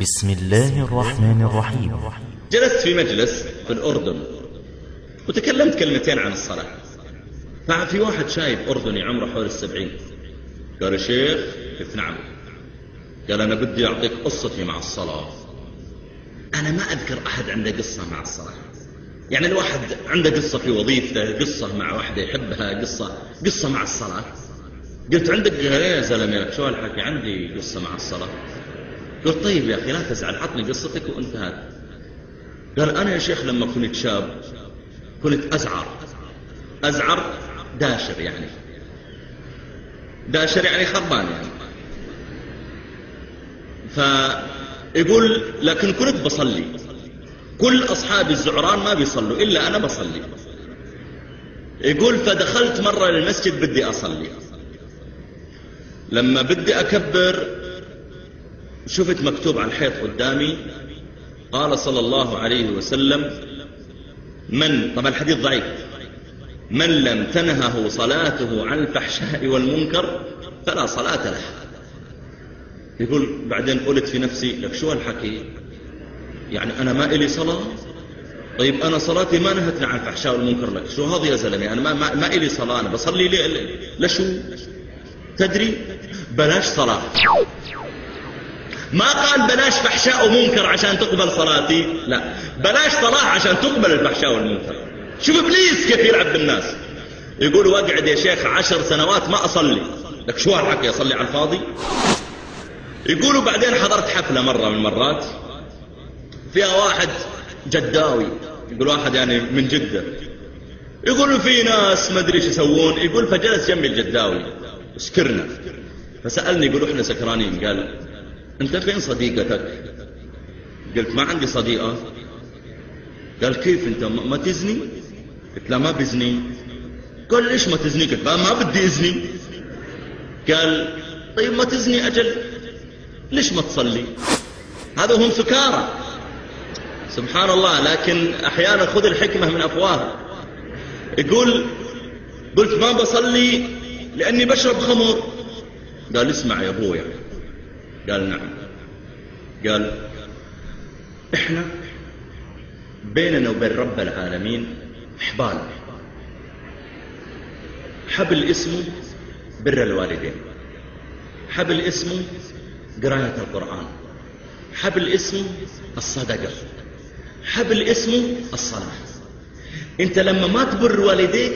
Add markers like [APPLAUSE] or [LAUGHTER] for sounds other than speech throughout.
بسم الله الرحمن الرحيم. جلست في مجلس في الأردن. وتكلمت كلمتين عن الصلاة. ففي واحد شايب أردني عمره حول السبعين. قال يا شيخ قلت نعم. قال أنا بدي أعطيك قصتي مع الصلاة. أنا ما أذكر أحد عنده قصة مع الصلاة. يعني الواحد عنده قصة في وظيفته قصة مع واحدة يحبها قصة قصة مع الصلاة. قلت عندك يا زلمة شو هالحكي عندي قصة مع الصلاة. قلت طيب يا أخي لا تزعل عطني قصتك وانتهت. قال أنا يا شيخ لما كنت شاب كنت أزعر. أزعر داشر يعني. داشر يعني خربان يعني. فيقول لكن كنت بصلي. كل أصحابي الزعران ما بيصلوا إلا أنا بصلي. يقول فدخلت مرة للمسجد بدي أصلي. لما بدي أكبر شفت مكتوب على الحيط قدامي قال صلى الله عليه وسلم من طبعا الحديث ضعيف. من لم تنهه صلاته عن الفحشاء والمنكر فلا صلاة له. يقول بعدين قلت في نفسي لك شو هالحكي؟ يعني أنا ما إلي صلاة؟ طيب أنا صلاتي ما نهتني عن الفحشاء والمنكر لك شو هذا يا زلمة؟ أنا ما, ما, ما إلي صلاة أنا بصلي لي لشو؟ تدري؟ بلاش صلاة. ما قال بلاش فحشاء ومنكر عشان تقبل صلاتي؟ لا. بلاش صلاة عشان تقبل الفحشاء والمنكر. شوف إبليس كيف يلعب بالناس. يقول واقعد يا شيخ عشر سنوات ما أصلي. لك شو هالحكي أصلي على الفاضي؟ يقولوا بعدين حضرت حفلة مرة من المرات. فيها واحد جداوي. يقول واحد يعني من جدة. يقولوا في ناس ما أدري إيش يسوون. يقول فجلس جنبي الجداوي. سكرنا فسألني يقول إحنا سكرانين؟ قال أنت فين صديقتك؟ قلت ما عندي صديقة. قال كيف أنت؟ ما تزني؟ قلت لا ما بزني. قال ليش ما تزني؟ قلت ما بدي ازني قال طيب ما تزني أجل. ليش ما تصلي؟ هذا هم سكارى. سبحان الله لكن أحيانا خذ الحكمة من أفواه يقول قلت ما بصلي لأني بشرب خمر. قال اسمع يا أبويا. قال نعم. قال إحنا بيننا وبين رب العالمين حبال حبل اسمه بر الوالدين. حبل اسمه قراية القرآن. حبل اسمه الصدقة. حبل اسمه الصلاة. انت لما ما تبر والديك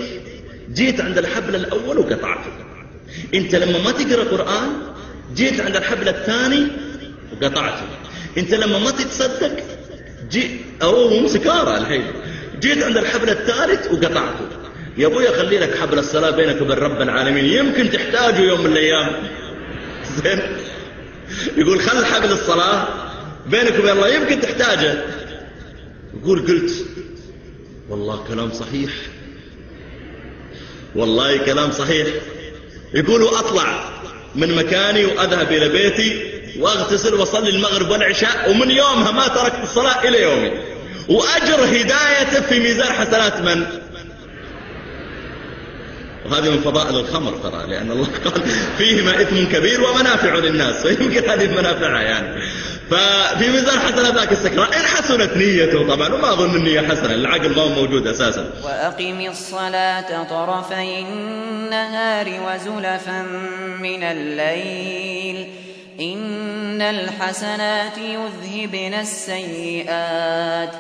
جيت عند الحبل الأول وقطعته. انت لما ما تقرأ قرآن جيت عند الحبل الثاني وقطعته. انت لما ما تتصدق جيت أو سكارى الحين. جيت عند الحبل الثالث وقطعته. يا أبويا خلي لك حبل الصلاة بينك وبين رب العالمين. يمكن تحتاجه يوم من الأيام. [LAUGHS] زين. يقول خل حبل الصلاة بينك وبين الله. يمكن تحتاجه. يقول قلت والله كلام صحيح. والله كلام صحيح. يقولوا أطلع من مكاني وأذهب إلى بيتي وأغتسل وأصلي المغرب والعشاء ومن يومها ما تركت الصلاة إلى يومي. وأجر هدايته في ميزان حسنات من؟ وهذه من فضائل الخمر ترى لأن الله قال فيهما إثم كبير ومنافع للناس فيمكن هذه منافعها يعني. ففي ميزان حسنات ذاك السكران إن حسنت نيته طبعا وما أظن النية حسنة العقل ما هو موجود أساسا. وأقم الصلاة طرفي النهار وزلفا من الليل. إن الحسنات يذهبن السيئات.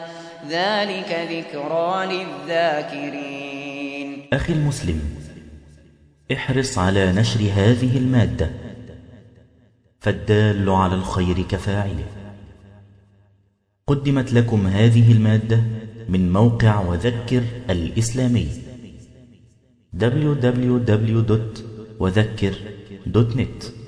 ذلك ذكرى للذاكرين. أخي المسلم احرص على نشر هذه المادة. فالدال على الخير كفاعله. قدمت لكم هذه المادة من موقع وذكر الإسلامي. www.وذكر.net